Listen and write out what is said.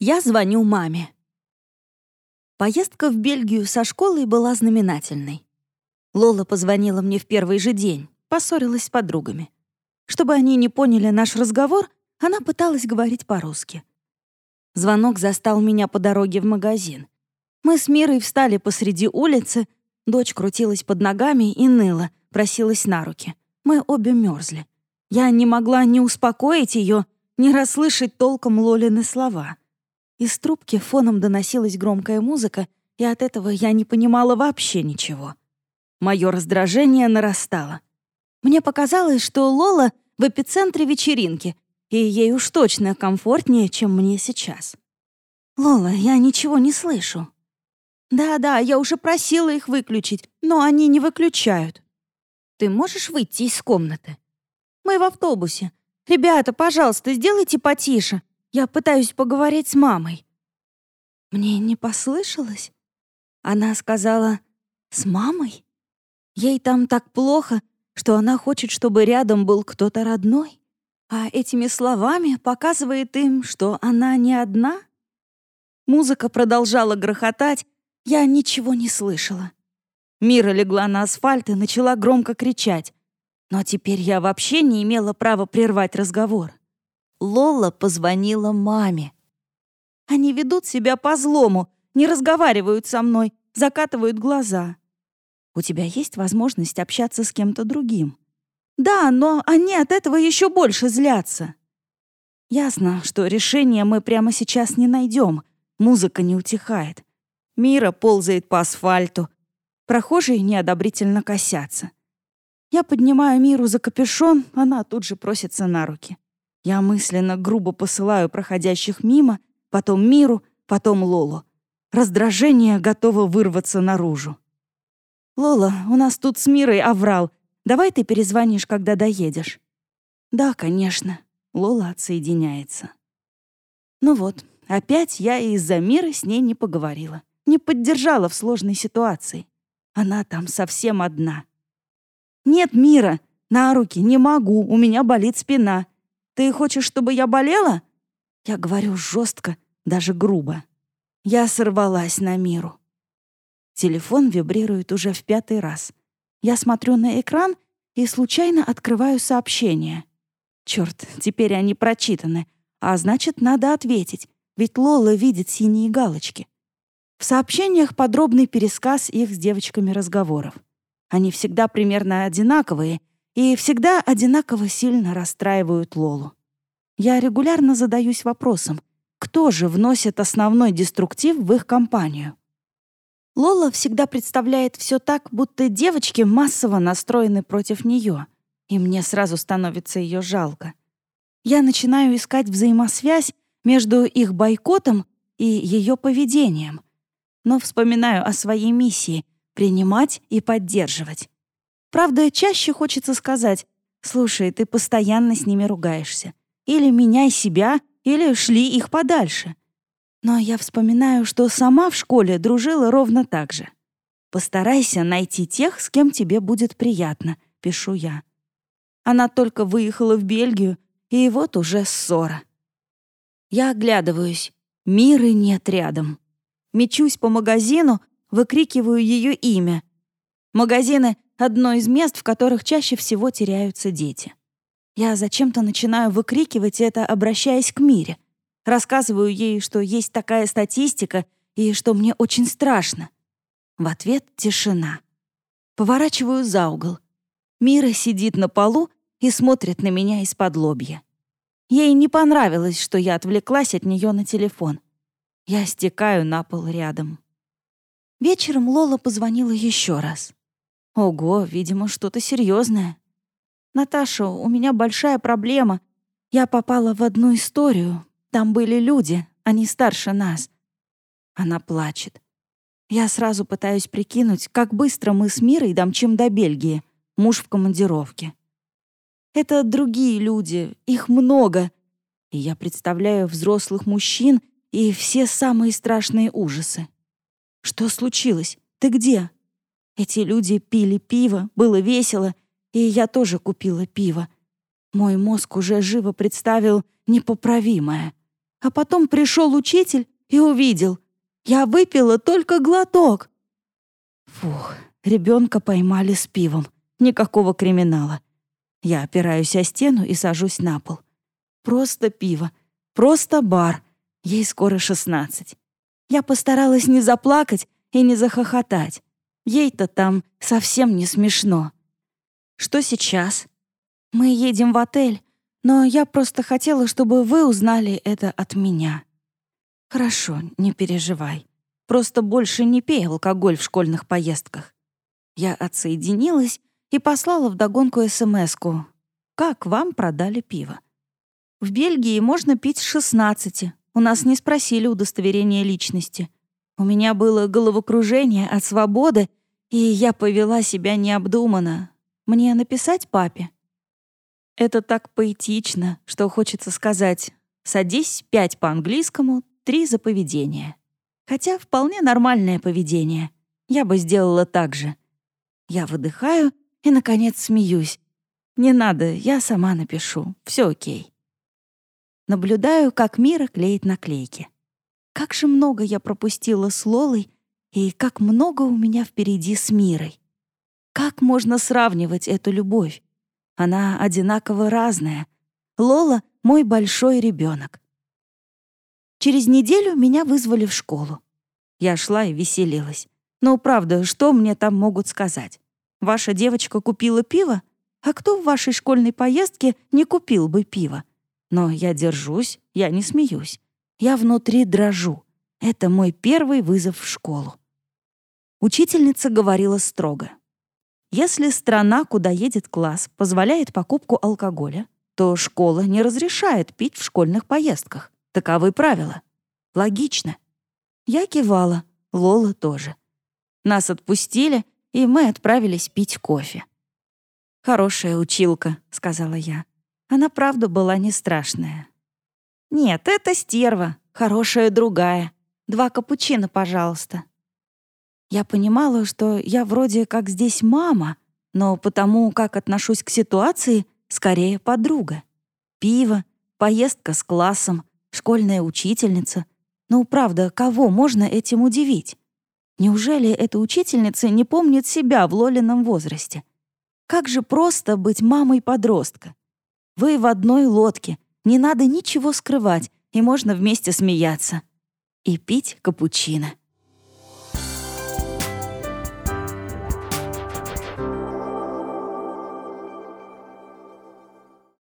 Я звоню маме. Поездка в Бельгию со школой была знаменательной. Лола позвонила мне в первый же день, поссорилась с подругами. Чтобы они не поняли наш разговор, она пыталась говорить по-русски. Звонок застал меня по дороге в магазин. Мы с Мирой встали посреди улицы, дочь крутилась под ногами и ныла, просилась на руки. Мы обе мерзли. Я не могла ни успокоить ее, ни расслышать толком Лолины слова. Из трубки фоном доносилась громкая музыка, и от этого я не понимала вообще ничего. Мое раздражение нарастало. Мне показалось, что Лола в эпицентре вечеринки, и ей уж точно комфортнее, чем мне сейчас. «Лола, я ничего не слышу». «Да-да, я уже просила их выключить, но они не выключают». «Ты можешь выйти из комнаты?» «Мы в автобусе. Ребята, пожалуйста, сделайте потише. Я пытаюсь поговорить с мамой». Мне не послышалось? Она сказала «С мамой?» Ей там так плохо, что она хочет, чтобы рядом был кто-то родной, а этими словами показывает им, что она не одна. Музыка продолжала грохотать, я ничего не слышала. Мира легла на асфальт и начала громко кричать. Но теперь я вообще не имела права прервать разговор. Лола позвонила маме. Они ведут себя по-злому, не разговаривают со мной, закатывают глаза. У тебя есть возможность общаться с кем-то другим. Да, но они от этого еще больше злятся. Ясно, что решение мы прямо сейчас не найдем. Музыка не утихает. Мира ползает по асфальту. Прохожие неодобрительно косятся. Я поднимаю Миру за капюшон, она тут же просится на руки. Я мысленно грубо посылаю проходящих мимо, потом Миру, потом Лолу. Раздражение готово вырваться наружу. «Лола, у нас тут с Мирой оврал. Давай ты перезвонишь, когда доедешь». «Да, конечно». Лола отсоединяется. Ну вот, опять я из-за Миры с ней не поговорила. Не поддержала в сложной ситуации. Она там совсем одна. «Нет, Мира, на руки, не могу, у меня болит спина. Ты хочешь, чтобы я болела?» Я говорю жестко, даже грубо. Я сорвалась на миру. Телефон вибрирует уже в пятый раз. Я смотрю на экран и случайно открываю сообщение. Черт, теперь они прочитаны, а значит, надо ответить, ведь Лола видит синие галочки. В сообщениях подробный пересказ их с девочками разговоров. Они всегда примерно одинаковые и всегда одинаково сильно расстраивают Лолу. Я регулярно задаюсь вопросом, кто же вносит основной деструктив в их компанию? Лола всегда представляет все так, будто девочки массово настроены против нее, и мне сразу становится ее жалко. Я начинаю искать взаимосвязь между их бойкотом и ее поведением, но вспоминаю о своей миссии — принимать и поддерживать. Правда, чаще хочется сказать, «Слушай, ты постоянно с ними ругаешься. Или меняй себя, или шли их подальше». Но я вспоминаю, что сама в школе дружила ровно так же. «Постарайся найти тех, с кем тебе будет приятно», — пишу я. Она только выехала в Бельгию, и вот уже ссора. Я оглядываюсь. Миры нет рядом. Мечусь по магазину, выкрикиваю ее имя. Магазины одно из мест, в которых чаще всего теряются дети. Я зачем-то начинаю выкрикивать это, обращаясь к Мире. Рассказываю ей, что есть такая статистика и что мне очень страшно. В ответ тишина. Поворачиваю за угол. Мира сидит на полу и смотрит на меня из-под лобья. Ей не понравилось, что я отвлеклась от нее на телефон. Я стекаю на пол рядом. Вечером Лола позвонила еще раз. Ого, видимо, что-то серьезное. Наташа, у меня большая проблема. Я попала в одну историю. Там были люди, они старше нас. Она плачет. Я сразу пытаюсь прикинуть, как быстро мы с Мирой домчим до Бельгии. Муж в командировке. Это другие люди, их много. И я представляю взрослых мужчин и все самые страшные ужасы. Что случилось? Ты где? Эти люди пили пиво, было весело, и я тоже купила пиво. Мой мозг уже живо представил непоправимое. А потом пришел учитель и увидел. Я выпила только глоток. Фух, ребенка поймали с пивом. Никакого криминала. Я опираюсь о стену и сажусь на пол. Просто пиво. Просто бар. Ей скоро шестнадцать. Я постаралась не заплакать и не захохотать. Ей-то там совсем не смешно. Что сейчас? Мы едем в отель, но я просто хотела, чтобы вы узнали это от меня. Хорошо, не переживай. Просто больше не пей алкоголь в школьных поездках. Я отсоединилась и послала вдогонку СМС-ку. Как вам продали пиво? В Бельгии можно пить с 16. У нас не спросили удостоверения личности. У меня было головокружение от свободы, и я повела себя необдуманно. Мне написать папе? Это так поэтично, что хочется сказать «садись, пять по английскому, три за поведение». Хотя вполне нормальное поведение. Я бы сделала так же. Я выдыхаю и, наконец, смеюсь. Не надо, я сама напишу. Все окей. Наблюдаю, как Мира клеит наклейки. Как же много я пропустила с Лолой, и как много у меня впереди с Мирой. Как можно сравнивать эту любовь? Она одинаково разная. Лола — мой большой ребенок. Через неделю меня вызвали в школу. Я шла и веселилась. Но правда, что мне там могут сказать? Ваша девочка купила пиво? А кто в вашей школьной поездке не купил бы пиво? Но я держусь, я не смеюсь. Я внутри дрожу. Это мой первый вызов в школу. Учительница говорила строго. Если страна, куда едет класс, позволяет покупку алкоголя, то школа не разрешает пить в школьных поездках. Таковы правила. Логично. Я кивала, Лола тоже. Нас отпустили, и мы отправились пить кофе. «Хорошая училка», — сказала я. Она правда была не страшная. «Нет, это стерва, хорошая другая. Два капучино, пожалуйста», я понимала, что я вроде как здесь мама, но потому, как отношусь к ситуации, скорее подруга. Пиво, поездка с классом, школьная учительница. Ну, правда, кого можно этим удивить? Неужели эта учительница не помнит себя в Лолином возрасте? Как же просто быть мамой подростка. Вы в одной лодке, не надо ничего скрывать, и можно вместе смеяться. И пить капучино.